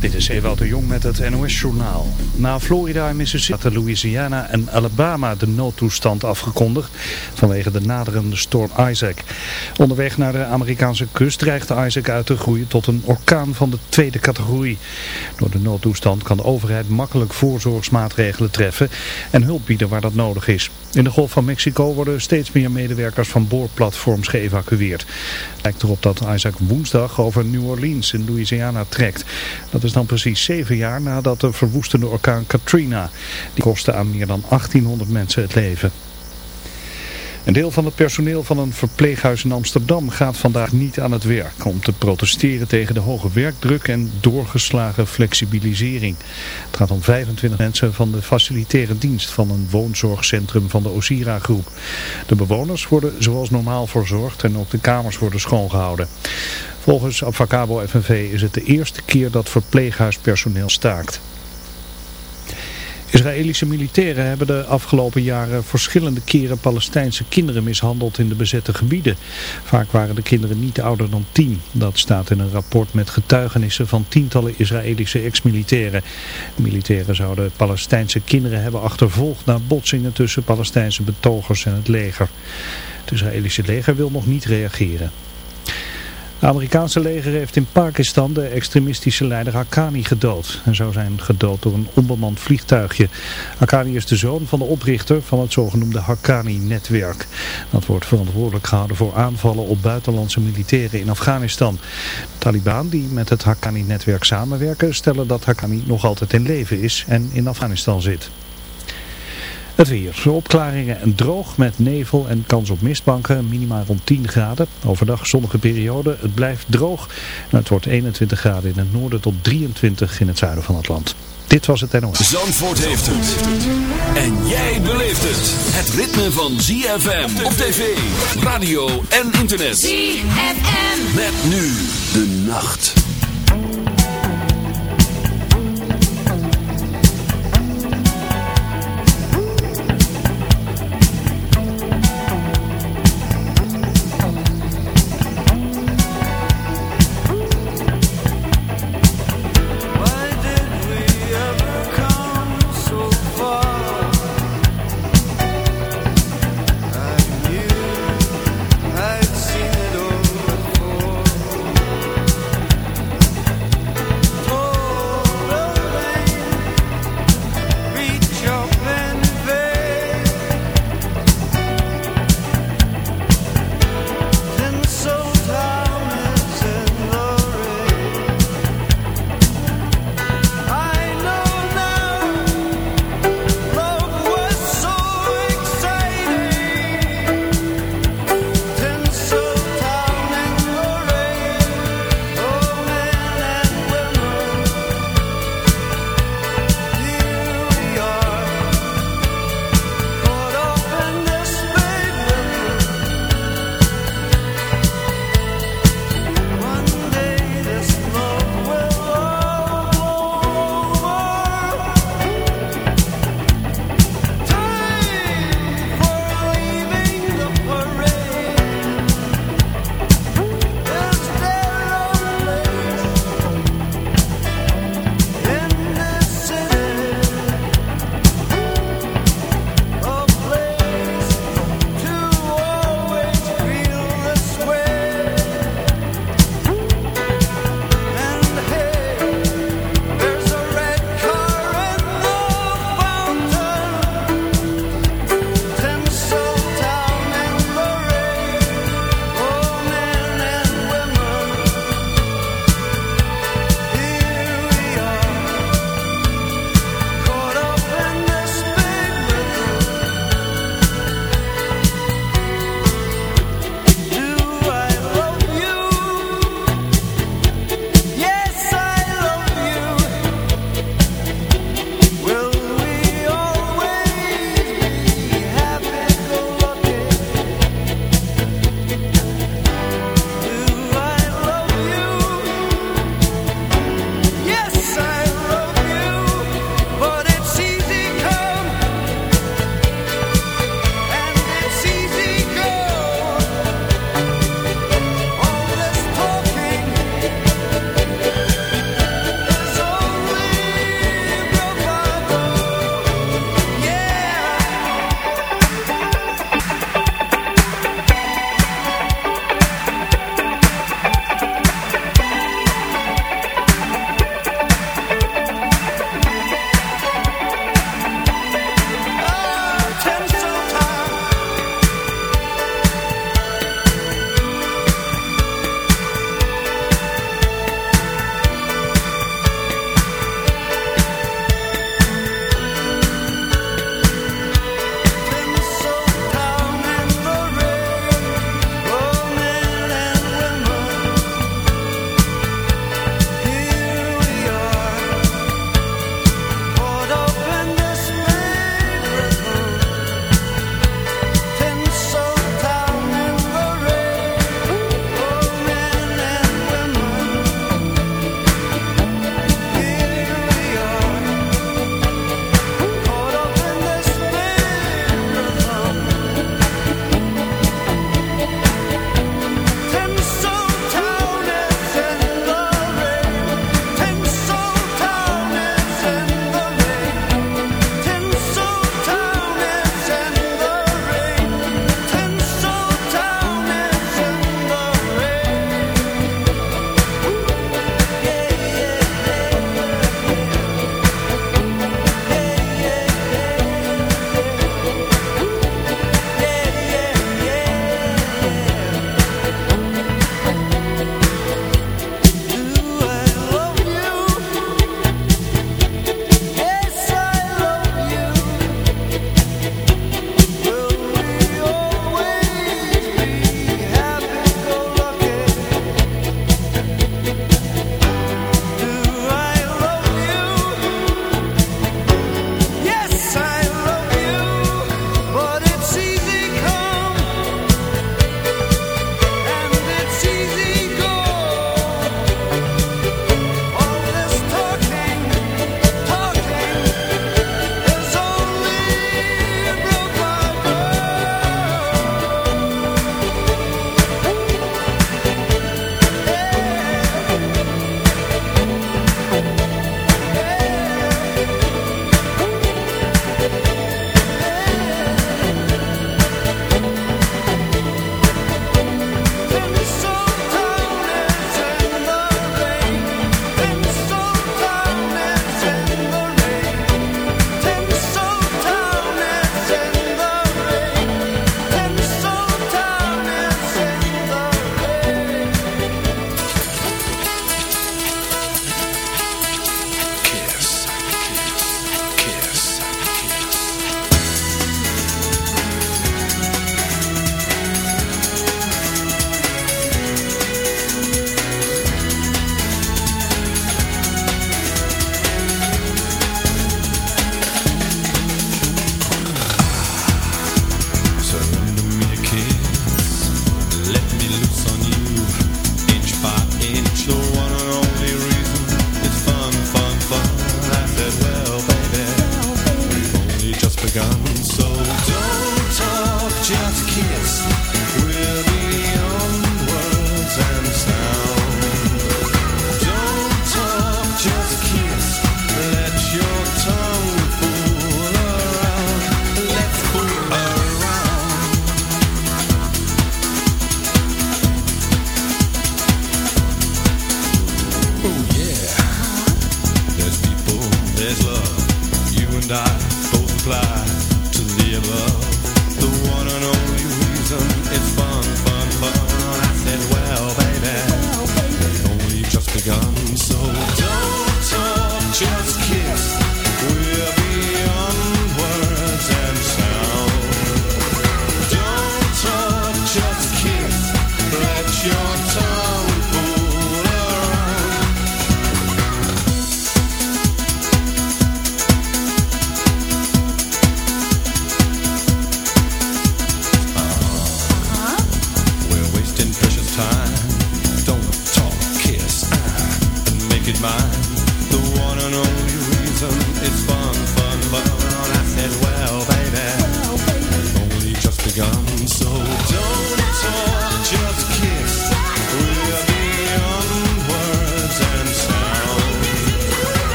Dit is Ewout de Jong met het NOS-journaal. Na Florida en Mississippi Louisiana en Alabama de noodtoestand afgekondigd vanwege de naderende storm Isaac. Onderweg naar de Amerikaanse kust dreigt Isaac uit te groeien tot een orkaan van de tweede categorie. Door de noodtoestand kan de overheid makkelijk voorzorgsmaatregelen treffen en hulp bieden waar dat nodig is. In de Golf van Mexico worden steeds meer medewerkers van boorplatforms geëvacueerd. Lijkt erop dat Isaac woensdag over New Orleans in Louisiana trekt. Dat is dan precies zeven jaar nadat de verwoestende orkaan Katrina. Die kostte aan meer dan 1800 mensen het leven. Een deel van het personeel van een verpleeghuis in Amsterdam gaat vandaag niet aan het werk om te protesteren tegen de hoge werkdruk en doorgeslagen flexibilisering. Het gaat om 25 mensen van de facilitaire dienst van een woonzorgcentrum van de Osira groep. De bewoners worden zoals normaal verzorgd en ook de kamers worden schoongehouden. Volgens Avacabo FNV is het de eerste keer dat verpleeghuispersoneel staakt. Israëlische militairen hebben de afgelopen jaren verschillende keren Palestijnse kinderen mishandeld in de bezette gebieden. Vaak waren de kinderen niet ouder dan tien. Dat staat in een rapport met getuigenissen van tientallen Israëlische ex-militairen. Militairen zouden Palestijnse kinderen hebben achtervolgd na botsingen tussen Palestijnse betogers en het leger. Het Israëlische leger wil nog niet reageren. Het Amerikaanse leger heeft in Pakistan de extremistische leider Haqqani gedood. Hij zou zijn gedood door een onbemand vliegtuigje. Haqqani is de zoon van de oprichter van het zogenoemde Haqqani-netwerk. Dat wordt verantwoordelijk gehouden voor aanvallen op buitenlandse militairen in Afghanistan. De Taliban die met het Haqqani-netwerk samenwerken stellen dat Haqqani nog altijd in leven is en in Afghanistan zit. Het weer. Opklaringen en droog met nevel en kans op mistbanken. Minimaal rond 10 graden. Overdag zonnige periode. Het blijft droog. En het wordt 21 graden in het noorden tot 23 in het zuiden van het land. Dit was het NOS. Zandvoort heeft het. En jij beleeft het. Het ritme van ZFM op tv, radio en internet. ZFM. Met nu de nacht.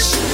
Peace.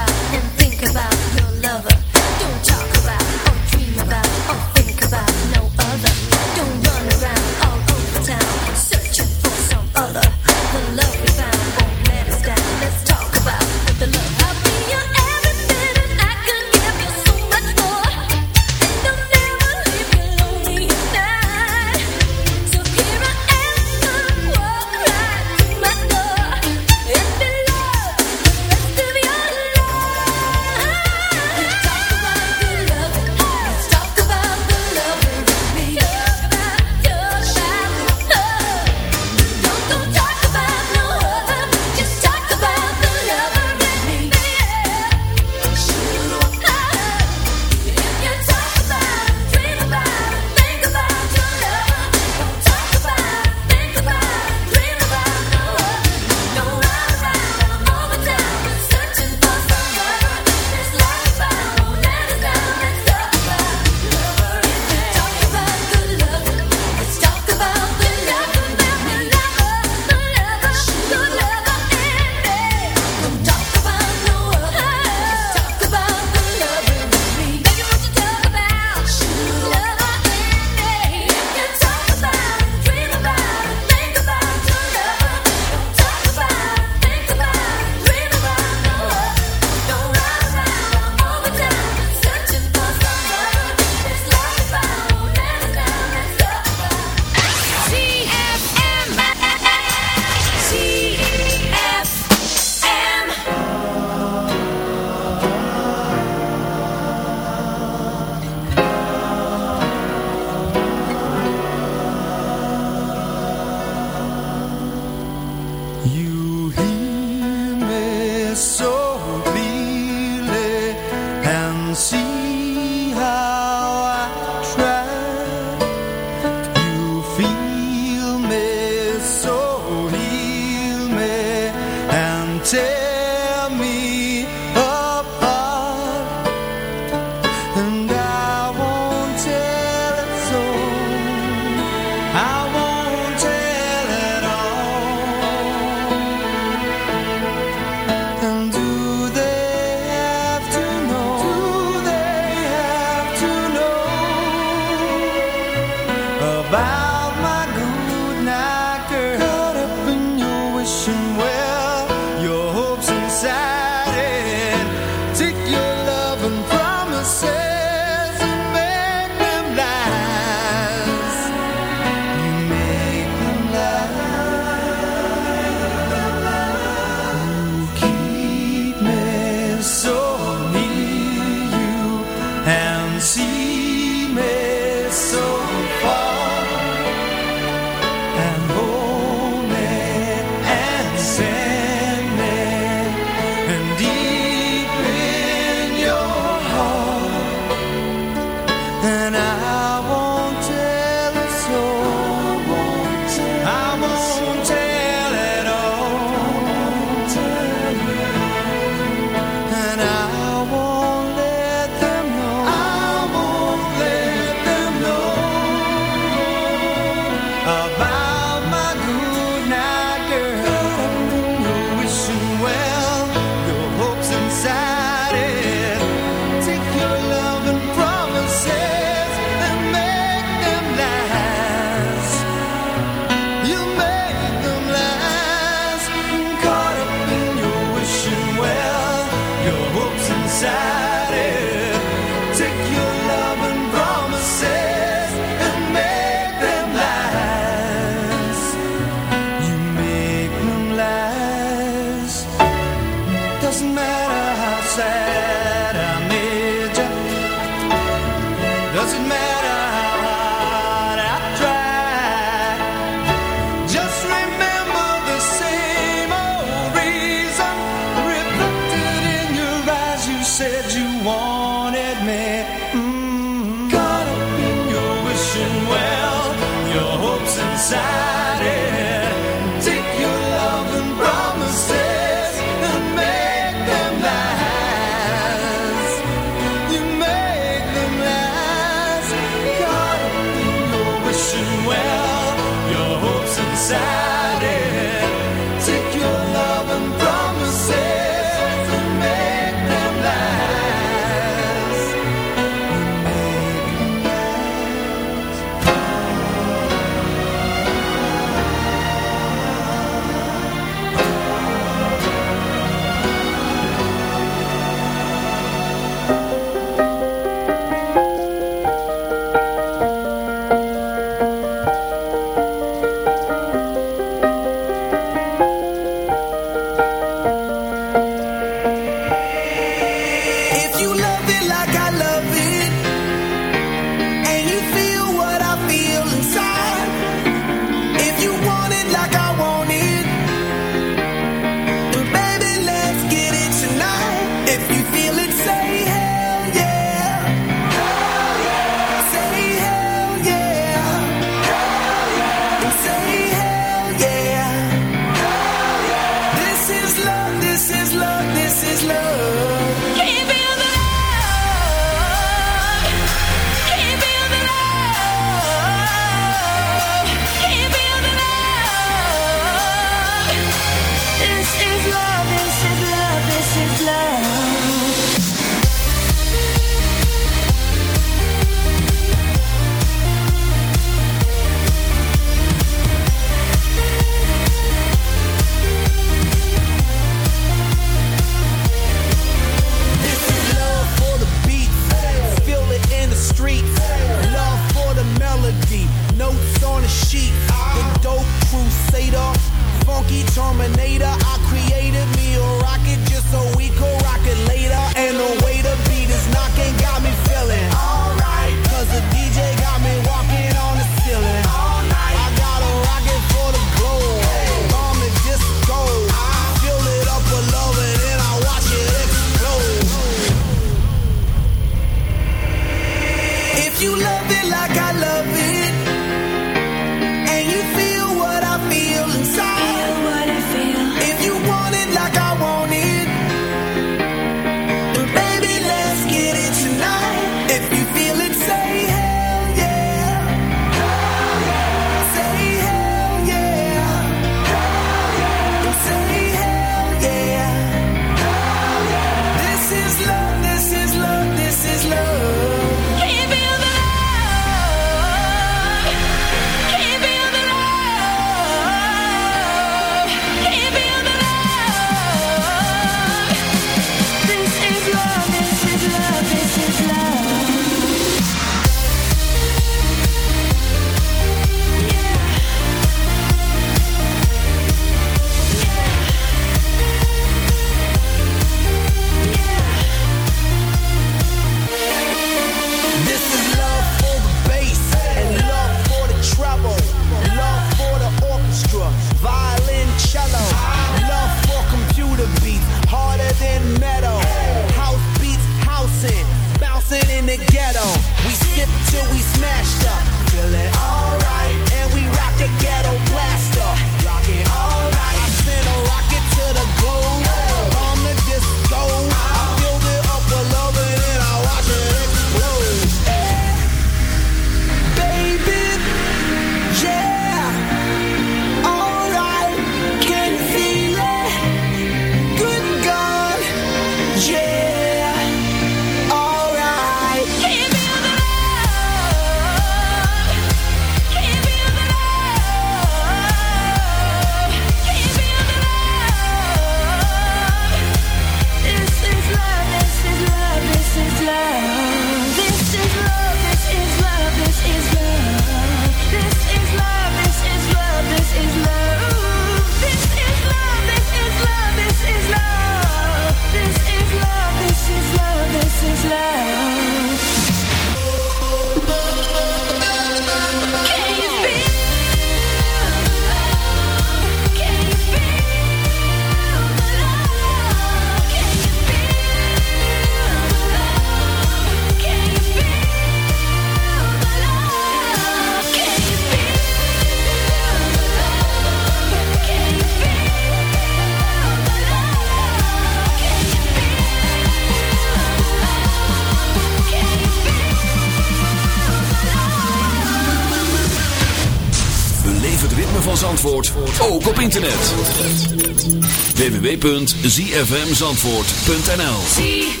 www.zfmzandvoort.nl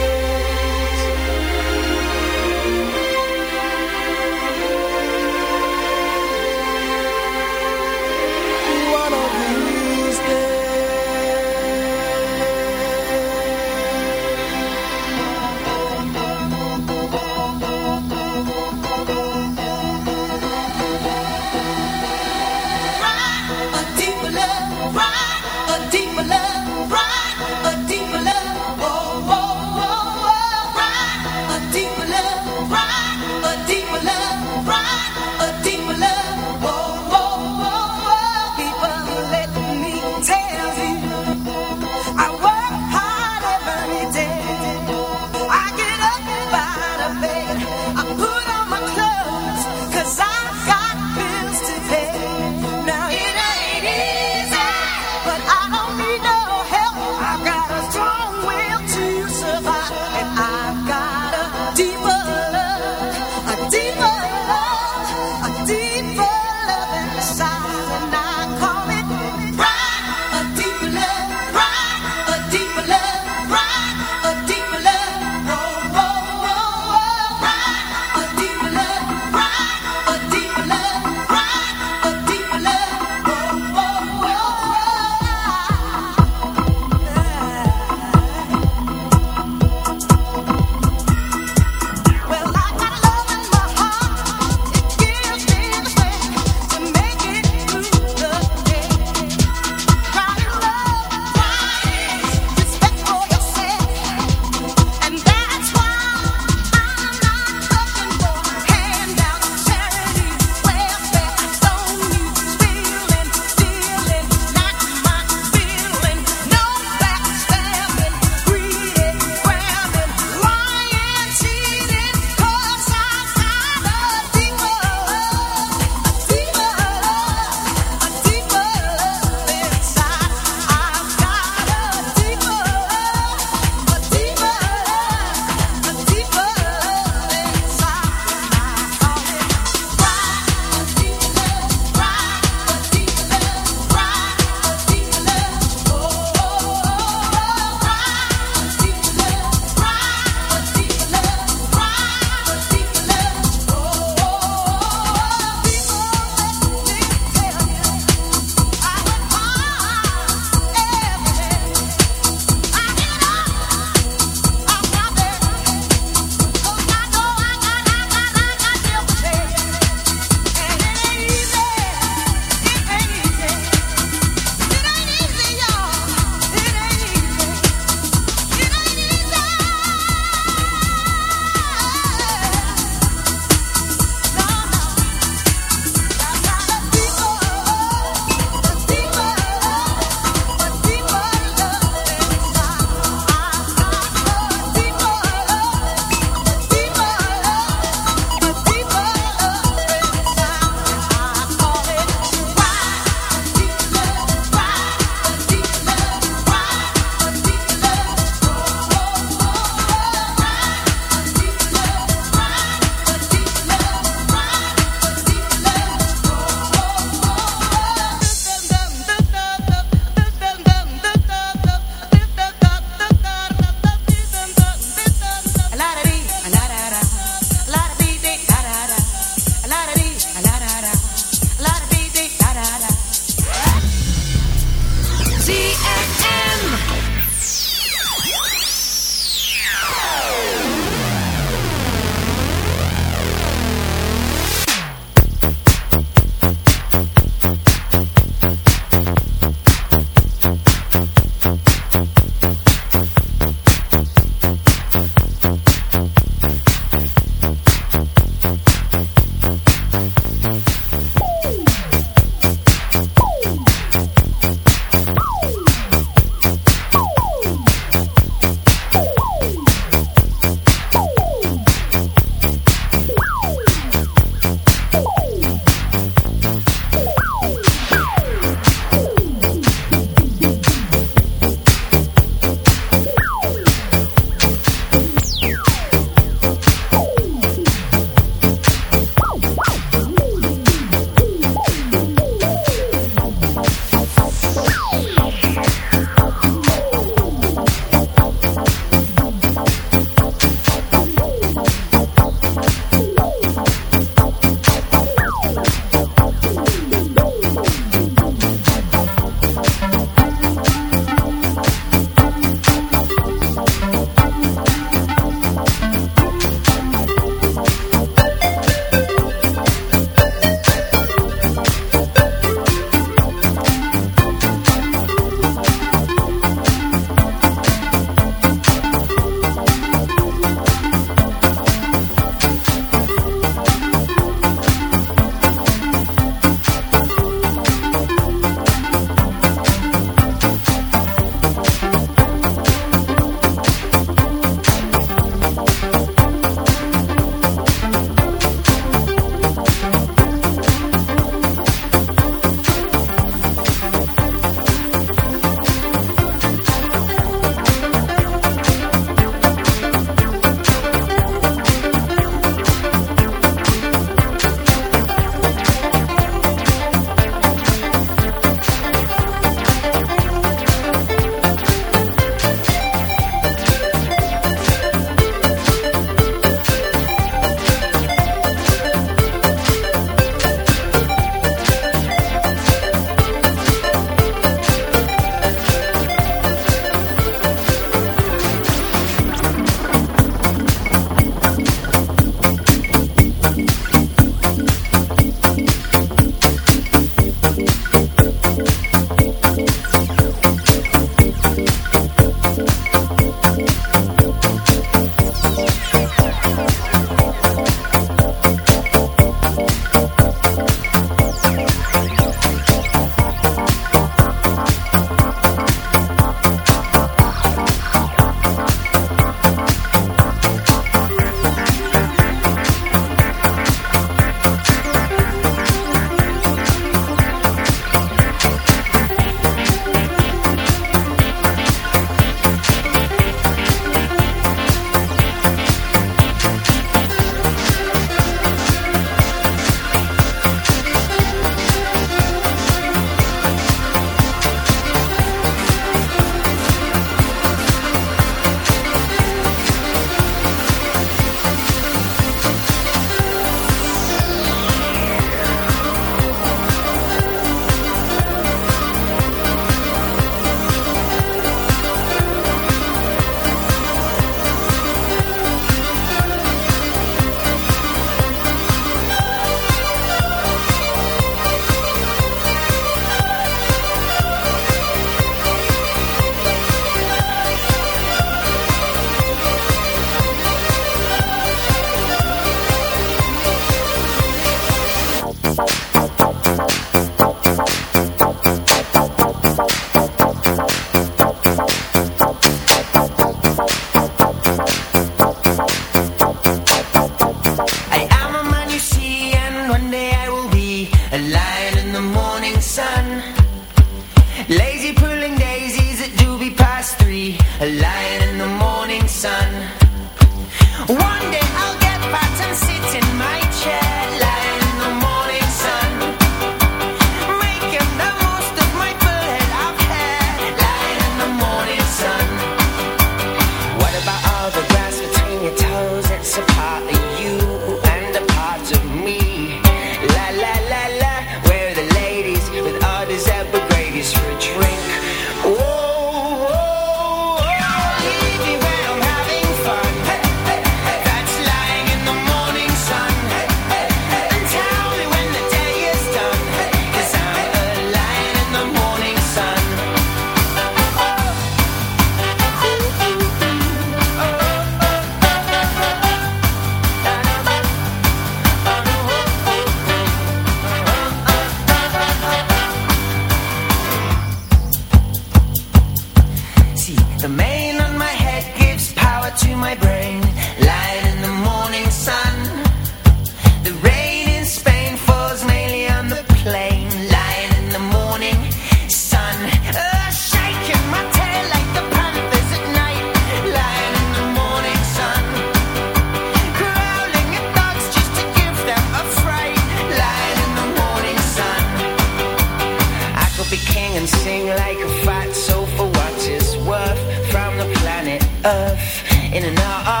in and out.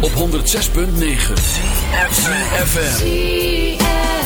Op 106.9 FM.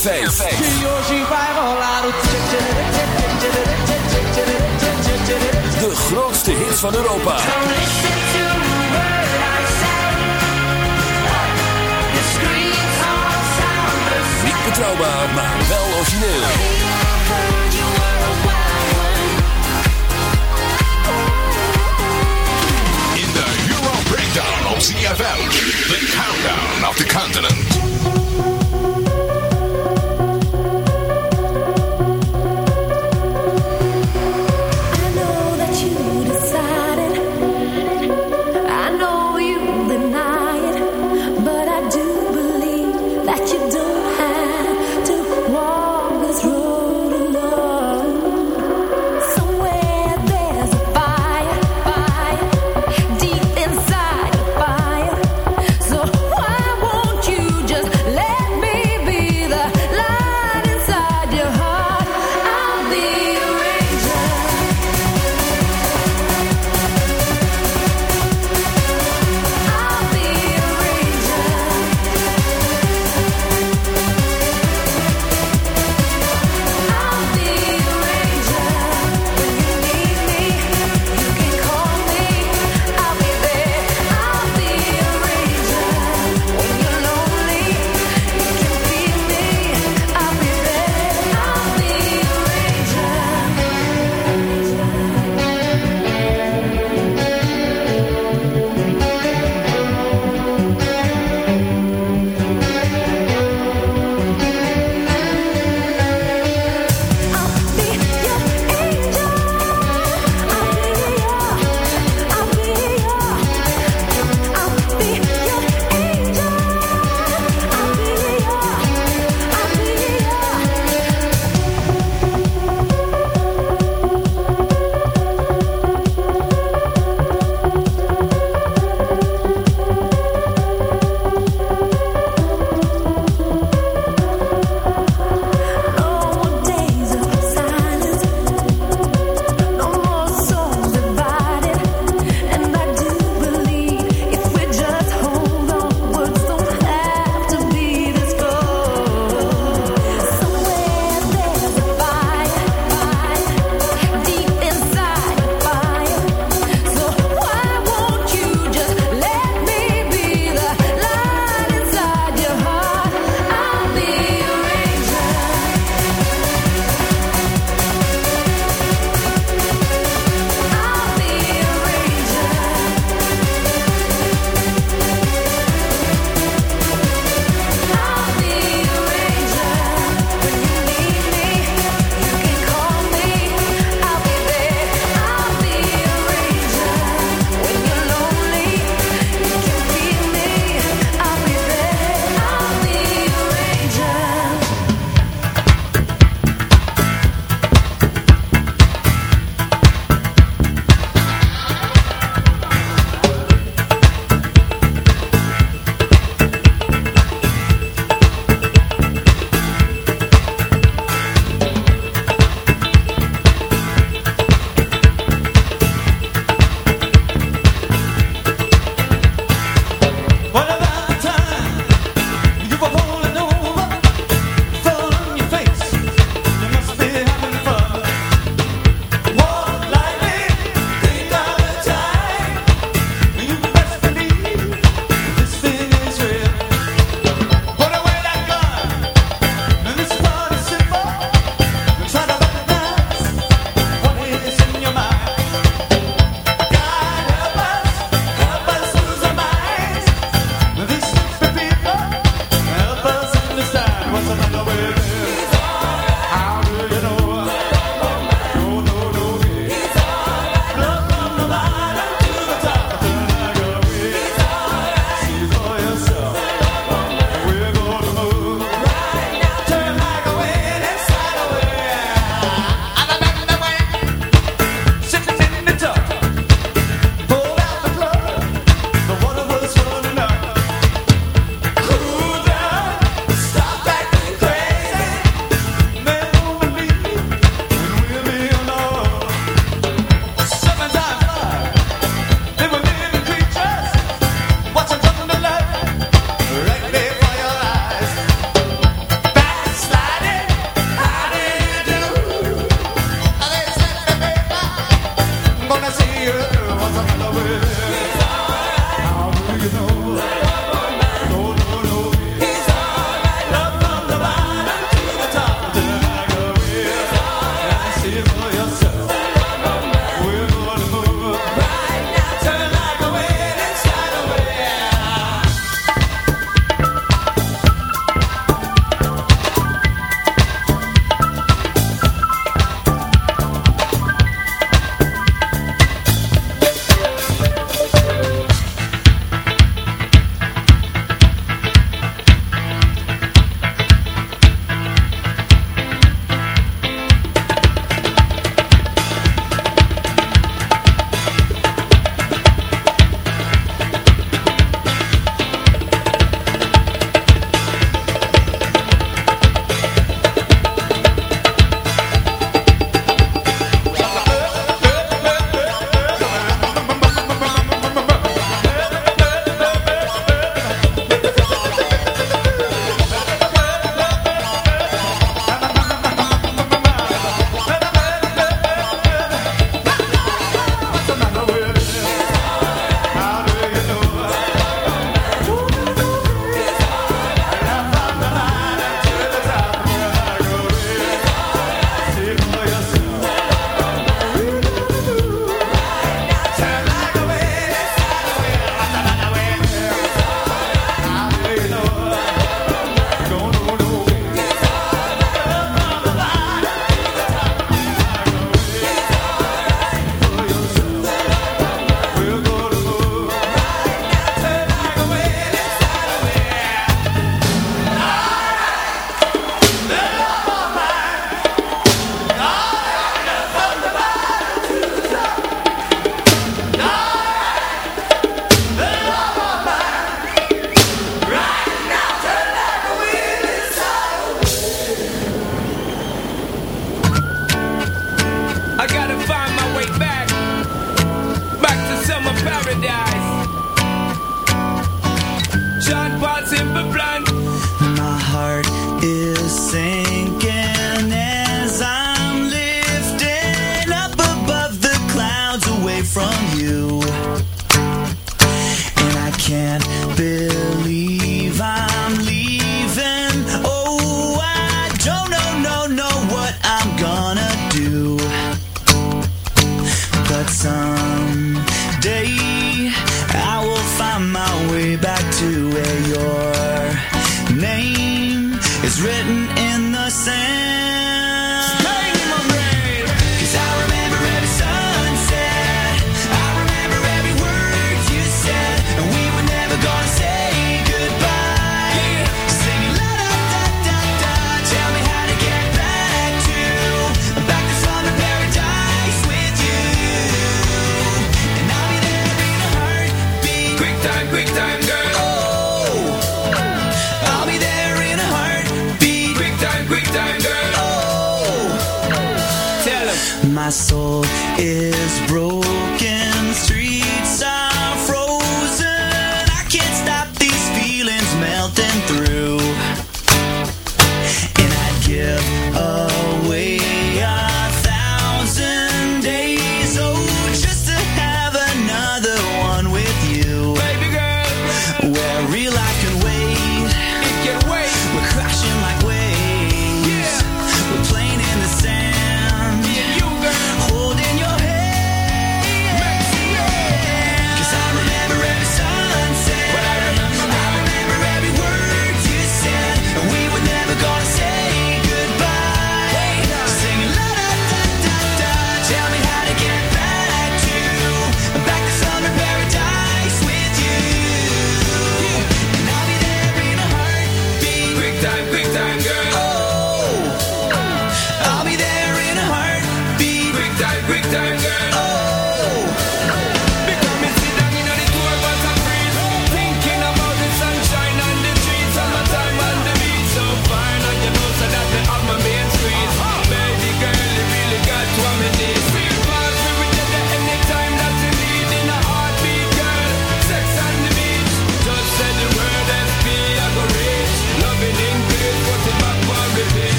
tussen 3 en 5. De grootste hits van Europa. Niet betrouwbaar, maar wel origineel. In de Euro Breakdown op CFM. The Countdown of the Continent.